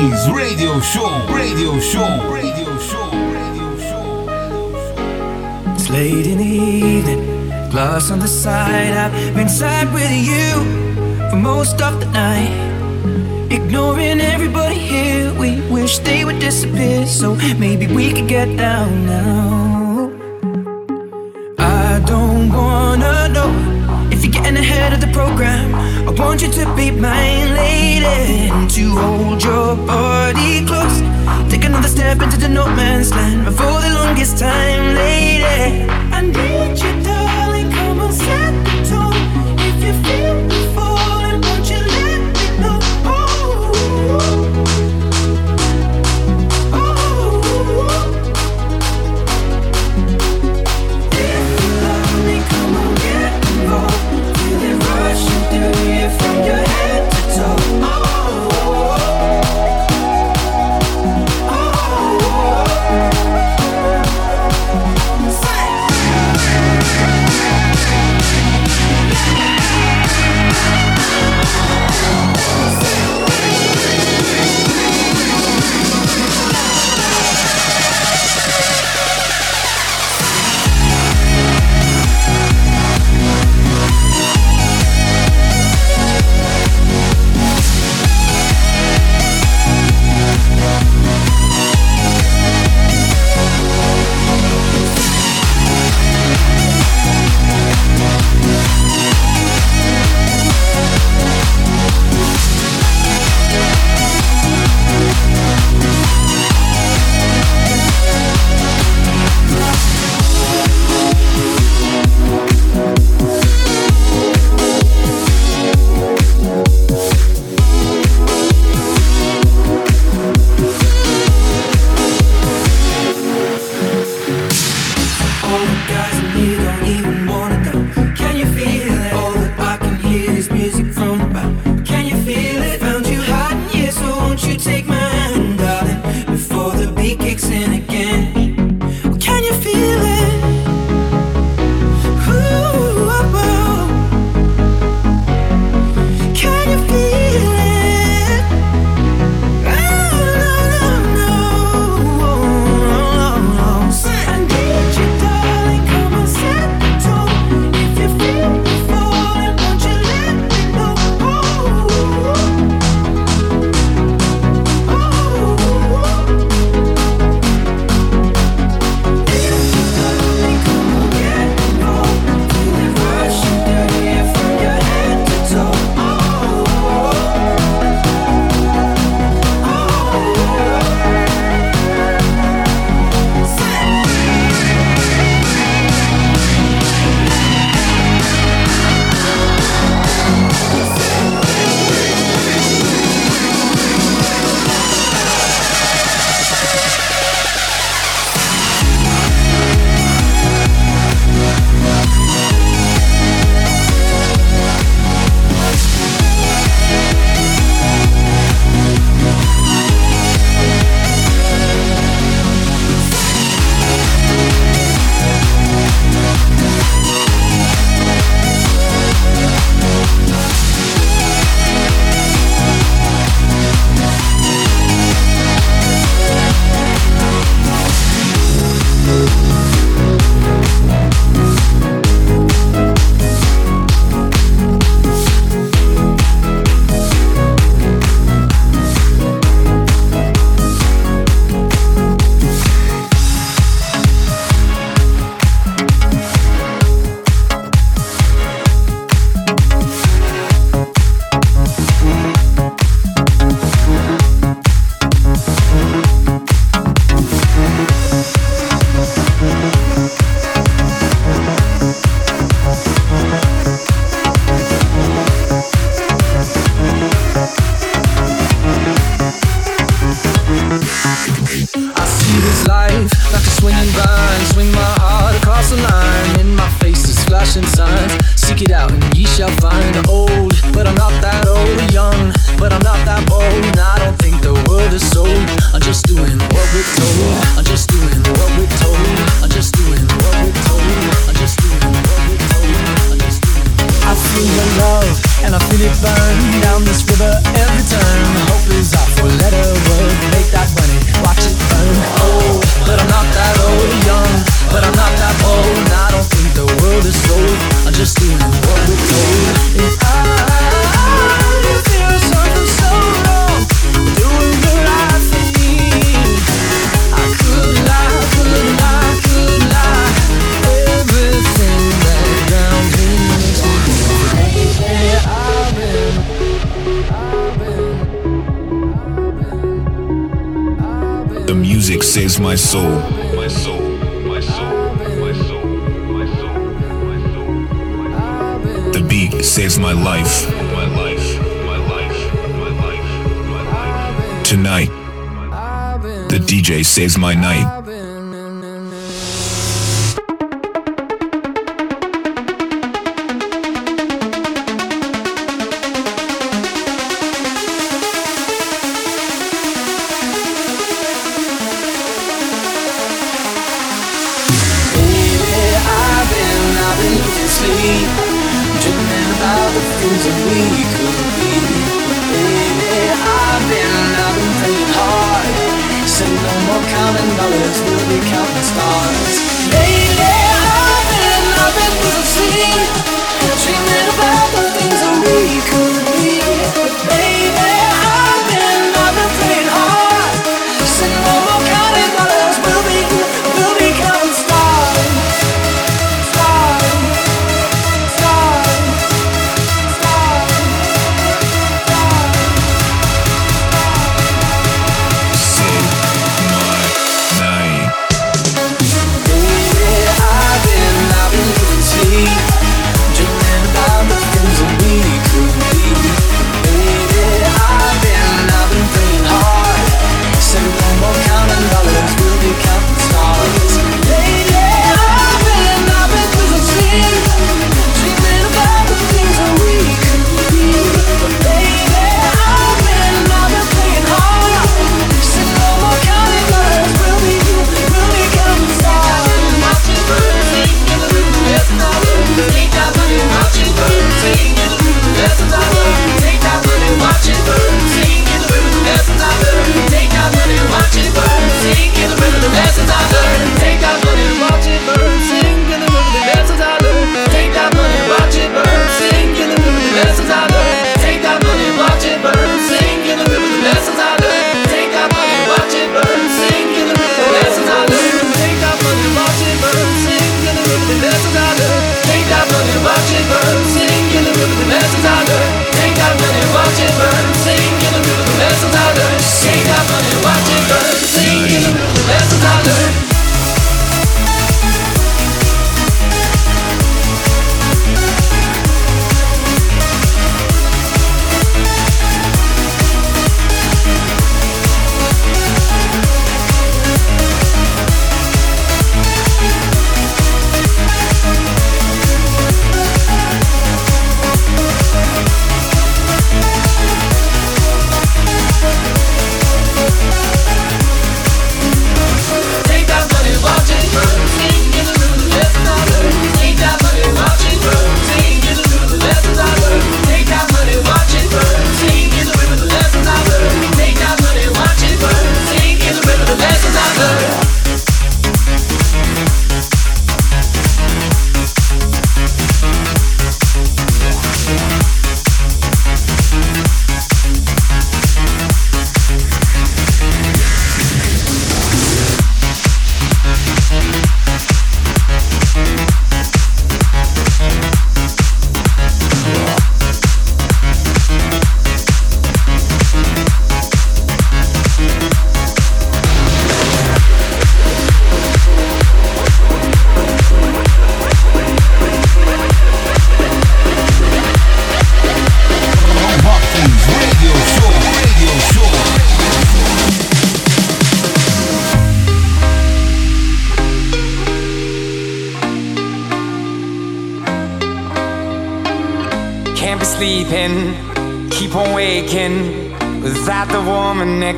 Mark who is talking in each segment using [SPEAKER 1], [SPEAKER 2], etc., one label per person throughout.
[SPEAKER 1] Radio Show, Radio Show, Radio Show, Radio Show. It's late in the evening, glass on the side. I've been
[SPEAKER 2] sad with you for most of the night.
[SPEAKER 1] Ignoring everybody here, we wish they would disappear. So maybe we could
[SPEAKER 2] get down now.
[SPEAKER 1] I don't wanna know if you're getting ahead of the program, I want you to be mine, lady, to hold your step into the no
[SPEAKER 3] man's land for the longest time, lady.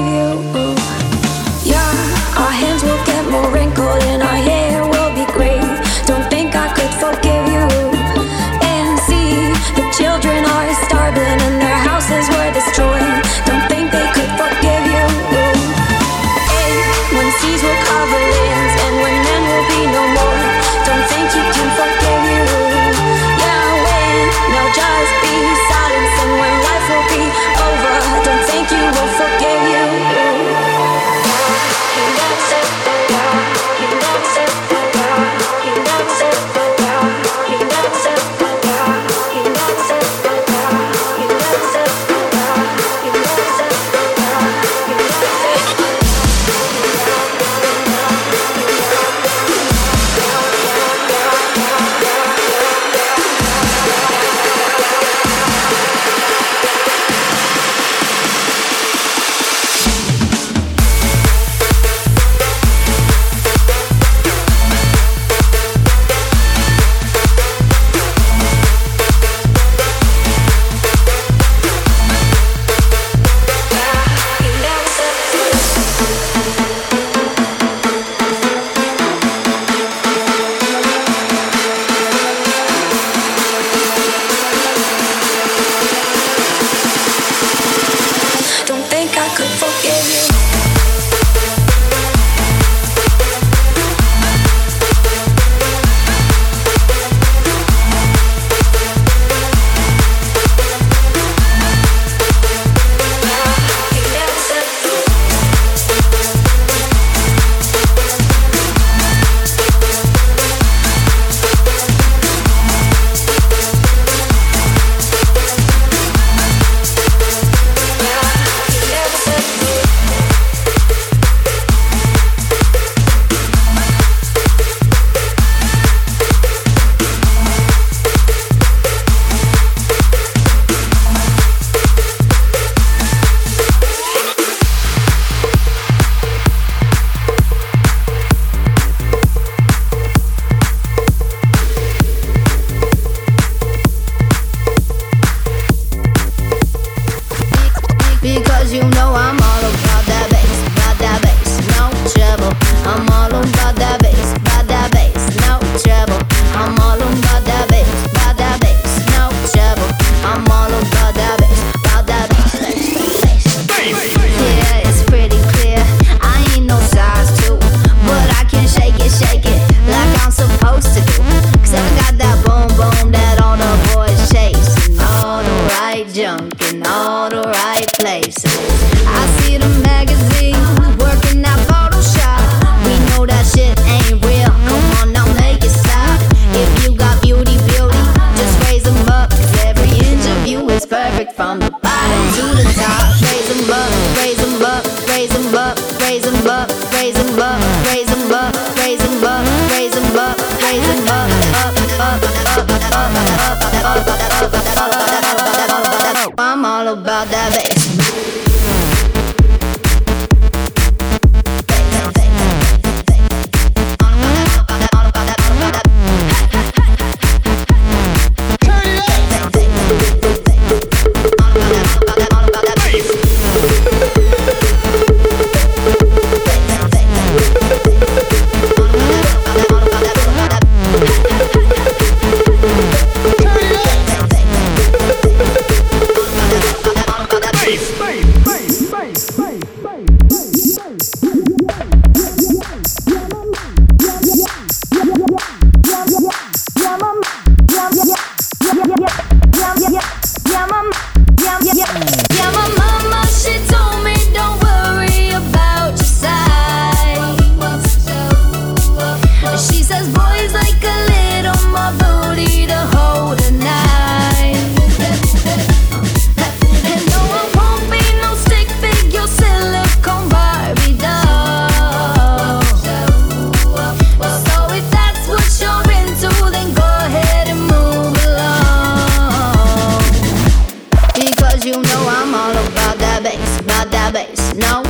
[SPEAKER 2] radio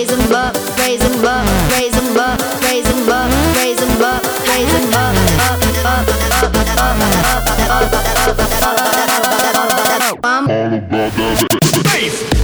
[SPEAKER 4] up, raise 'em up, raise 'em up, raise 'em up, raise 'em up, raise 'em up, raise 'em up, up, up, up, up, up, up, up, up, up. I'm You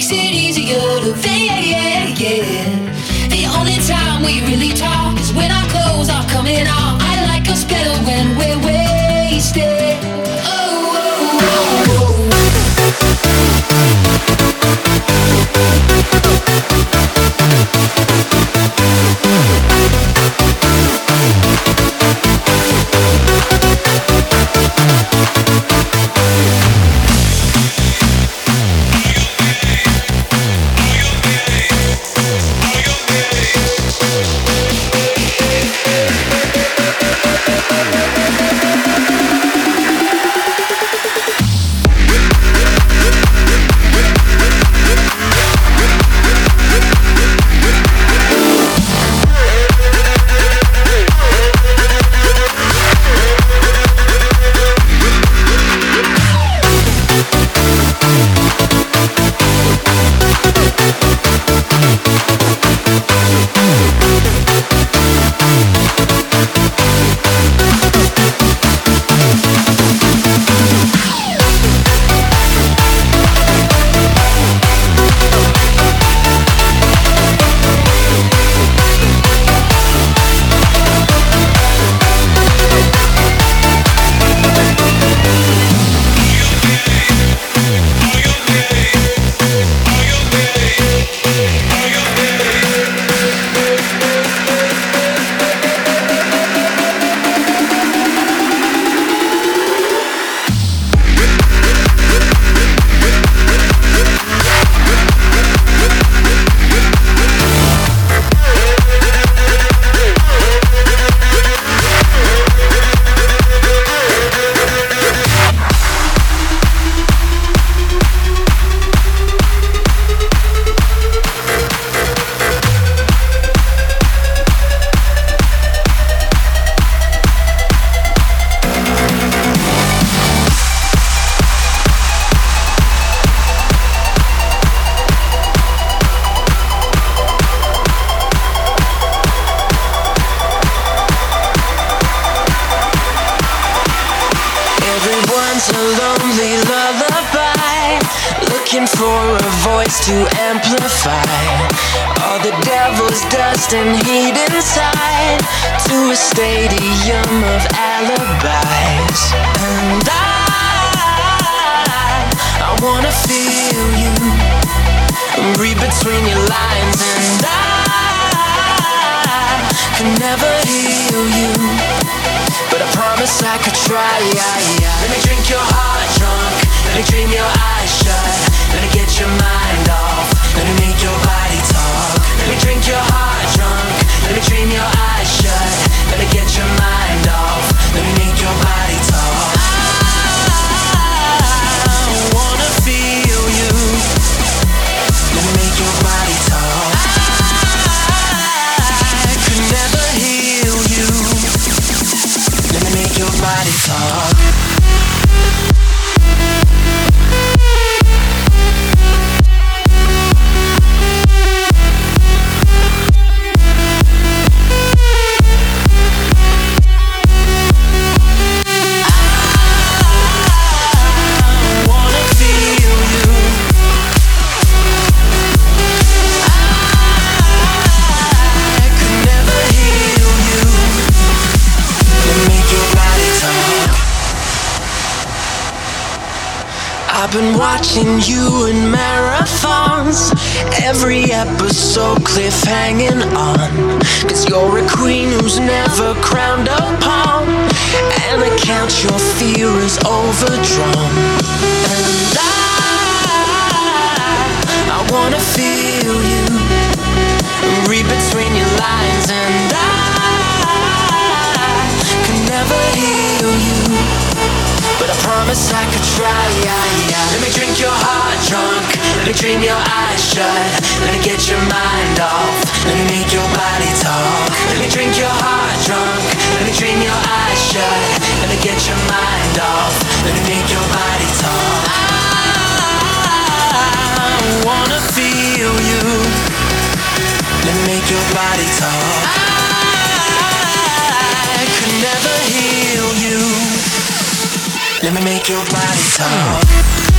[SPEAKER 5] makes it easier to fake. The only time we really talk is when our clothes are coming off. I like us better when we're wasted.
[SPEAKER 6] Looking for a voice to amplify all the devil's dust and heat inside to a stadium of alibis. And I, I wanna feel you, read between your lines, and I can never heal you, but I promise I could try. Yeah yeah Let me drink your heart drunk. Let me dream your eyes shut. Let me get your mind off. Let me make your body talk. Let me drink your heart drunk. Let me dream your eyes shut. Let me get your mind off. Let me make your body talk. Watching you in marathons. Every episode cliff hanging on. Cause you're a queen who's never crowned upon. And I count your fear is overdrawn. And I, I wanna feel you. Read between your lines, and I can never heal you. But I promise I could try. Let me drink your heart drunk. Let me dream your eyes shut. Let me get your mind off. Let me make your body talk. Let me drink your heart drunk. Let me dream your eyes shut. Let me get your mind off. Let me make your body talk. I wanna feel you. Let me make your body talk. Let me make your body talk.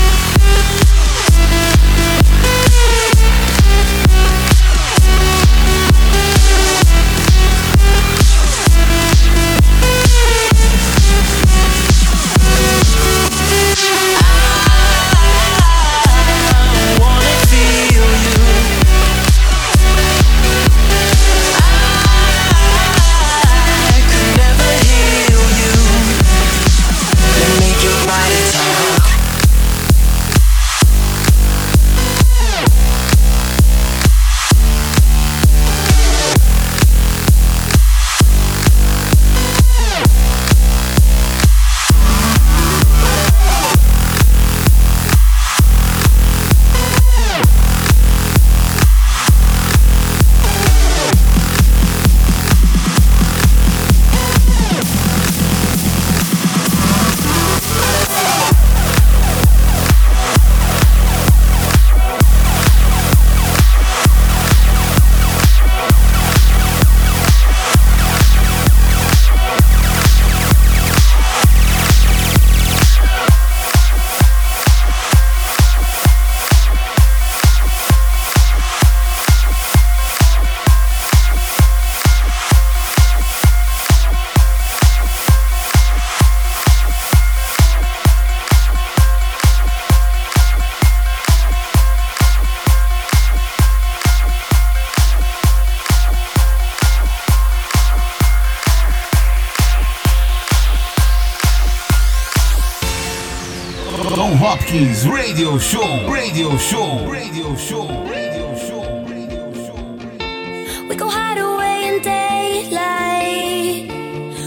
[SPEAKER 7] Radio Show, Radio Show, Radio Show, Radio Show, Radio Show.
[SPEAKER 2] We go hide away in daylight.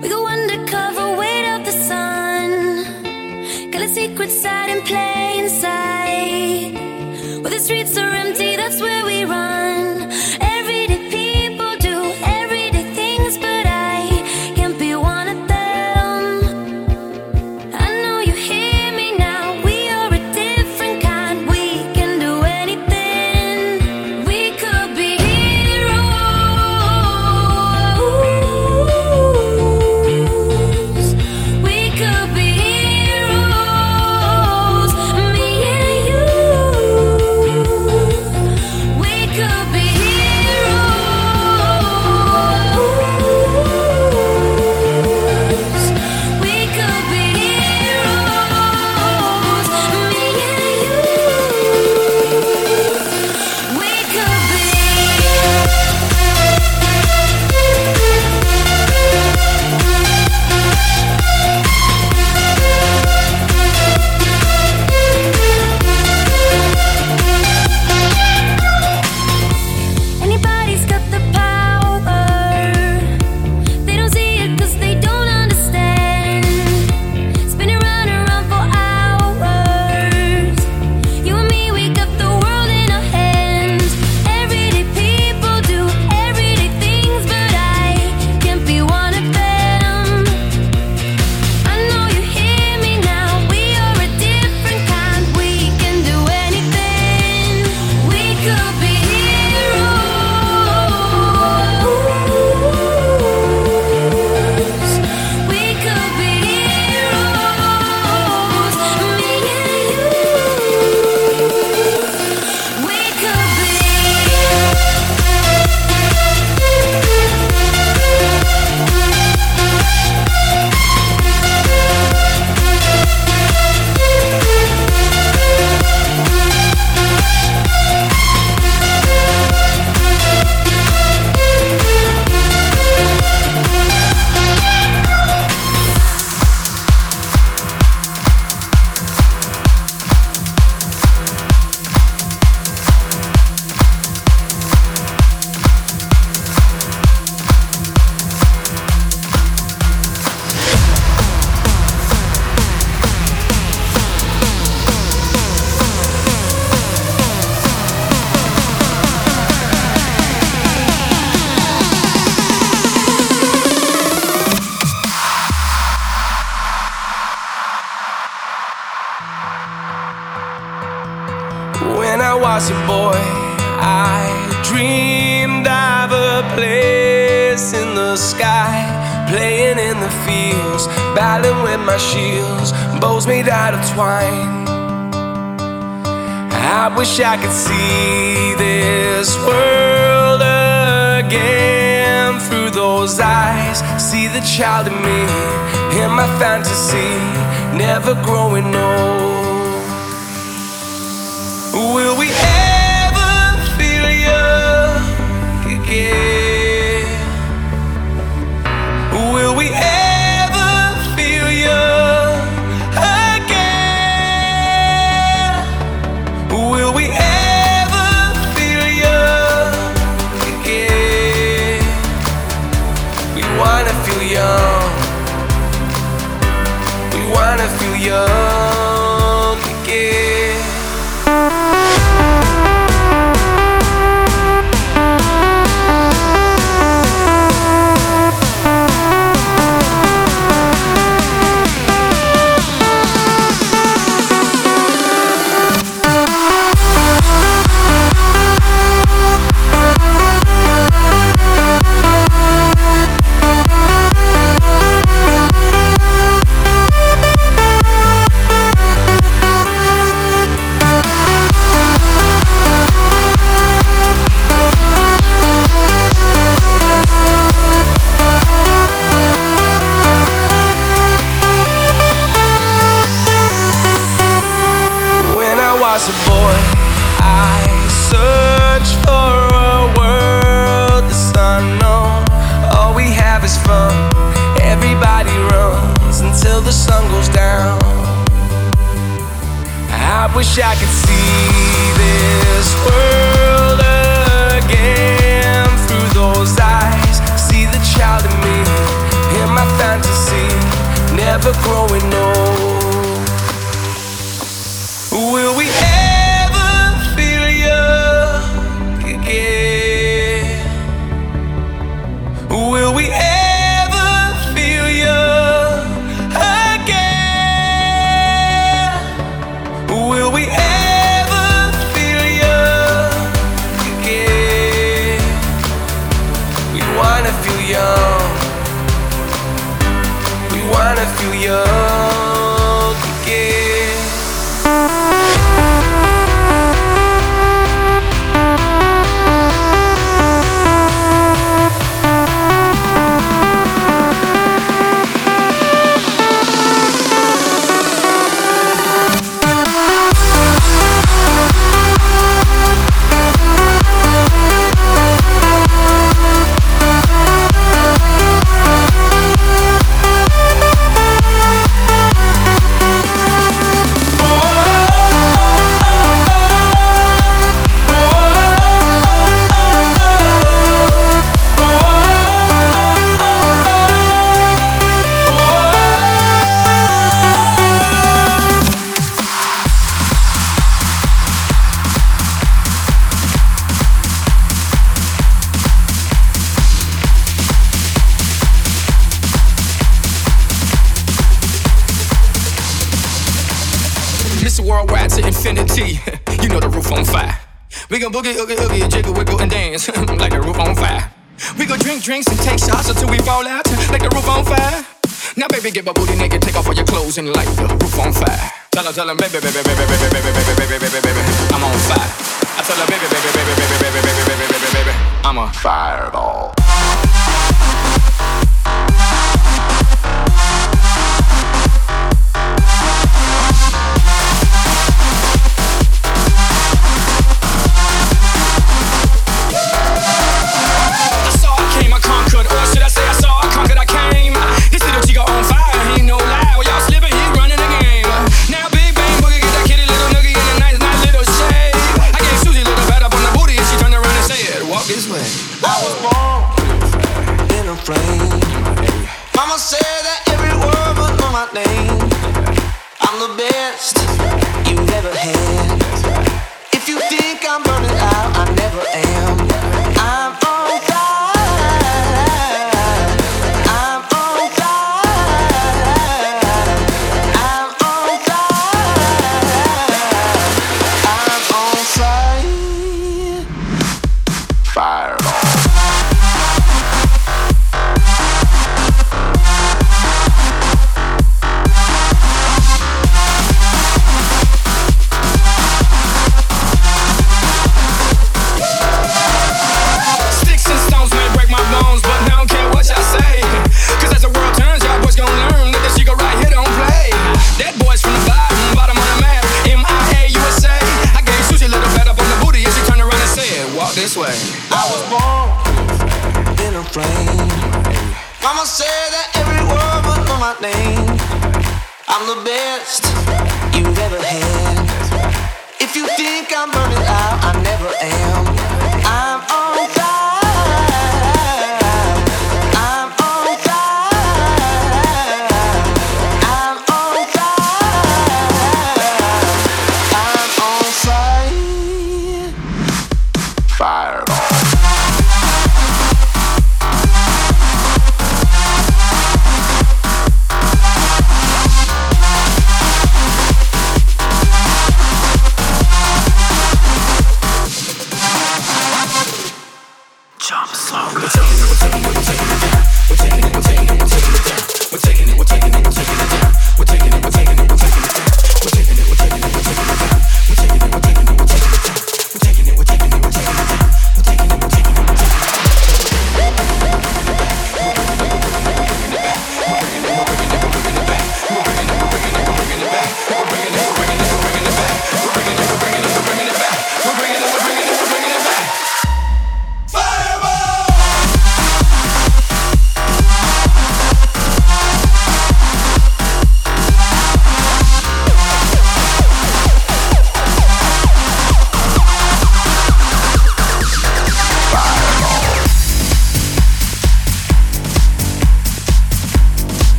[SPEAKER 2] We go undercover, wait up the sun. Got a secret side in plain sight. Where the streets are empty, that's where we run.
[SPEAKER 8] out of twine. I wish I could see this world again through those eyes. See the child in me, in my fantasy, never growing old. sun goes down. I wish I could see this world again through those eyes. See the child in me, in my fantasy, never growing old.
[SPEAKER 9] tell them, baby, baby, baby, baby, baby, baby, baby, baby, baby, I'm on fire. I tell baby, baby, baby, baby, baby, baby, baby, baby, baby, I'm a fireball.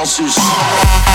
[SPEAKER 7] falsos.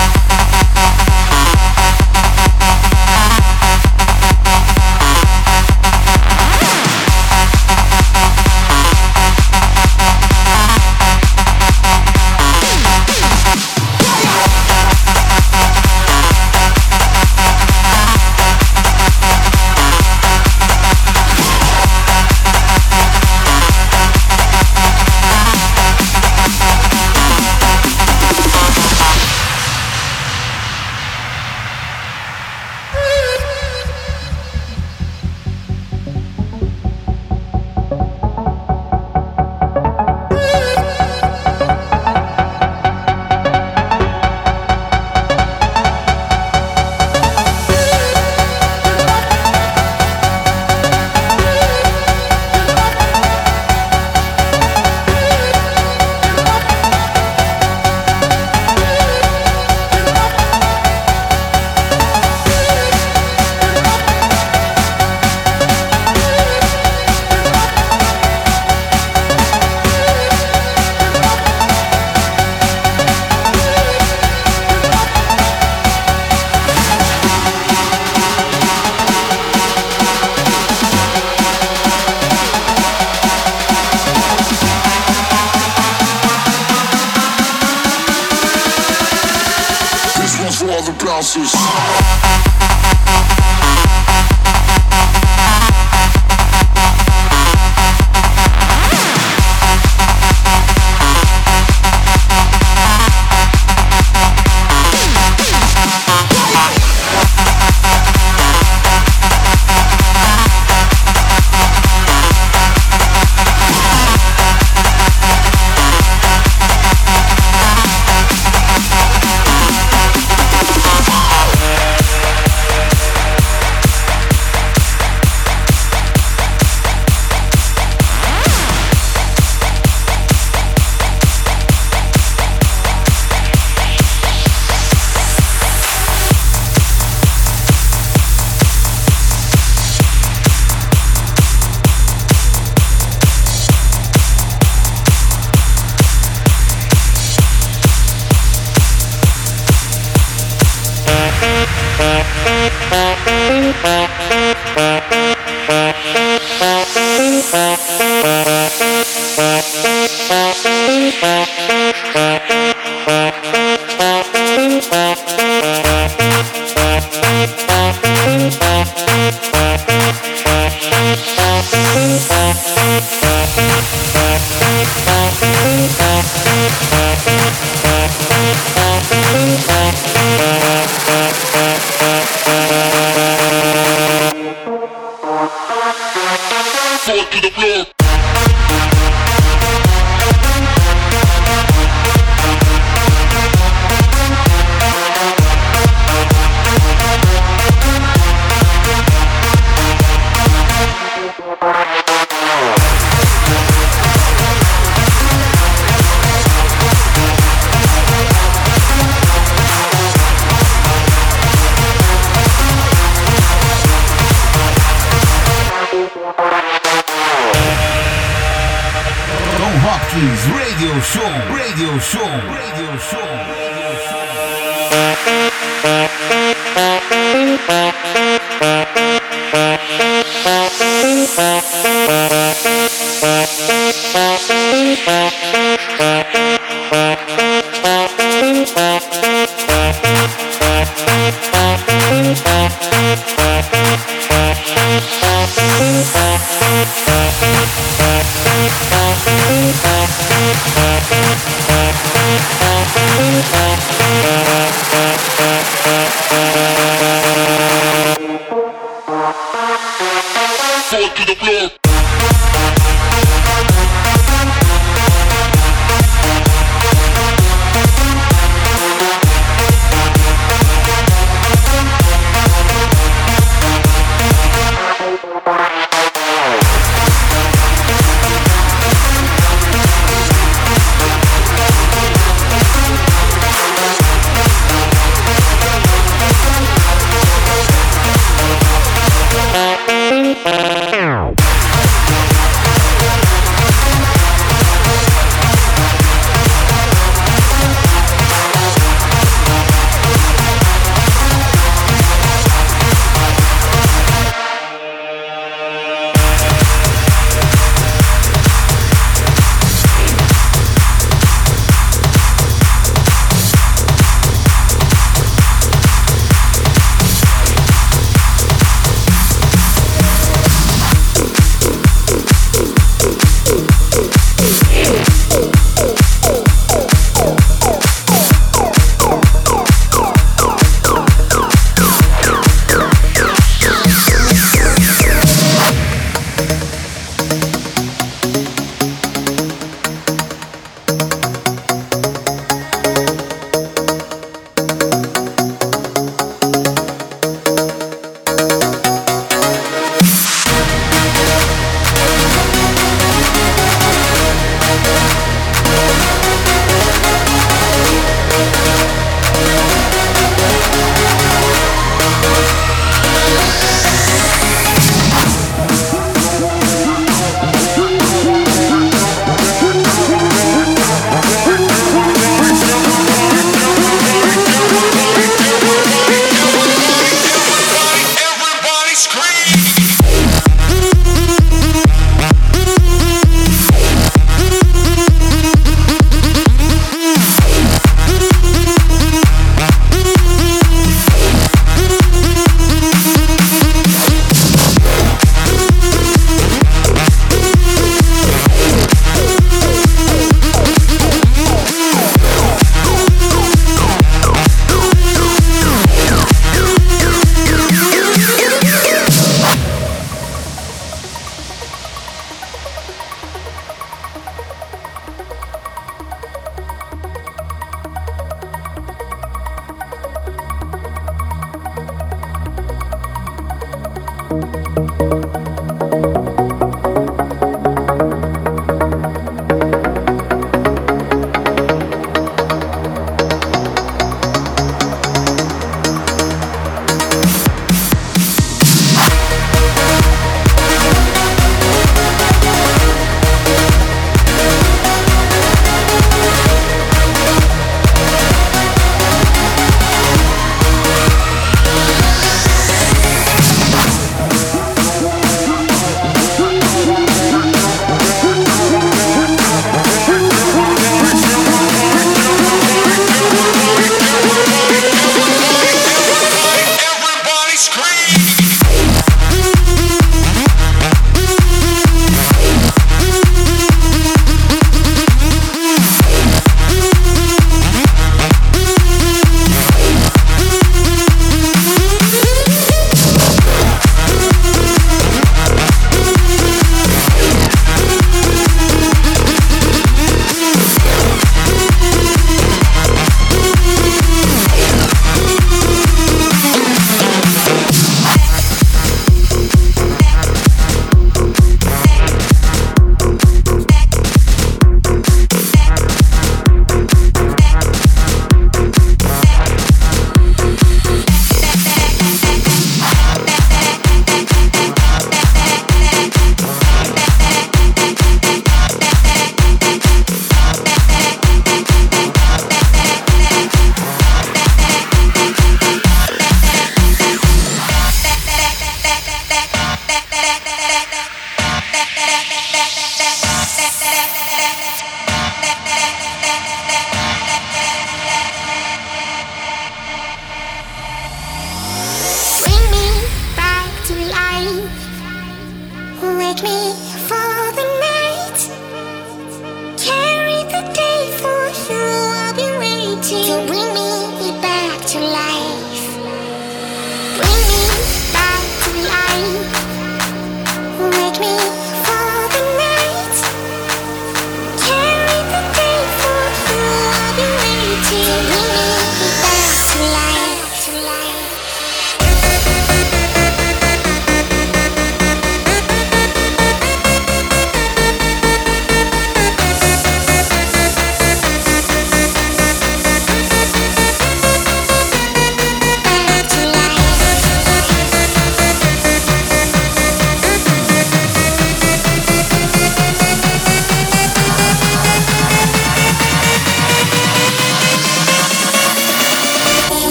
[SPEAKER 7] to life.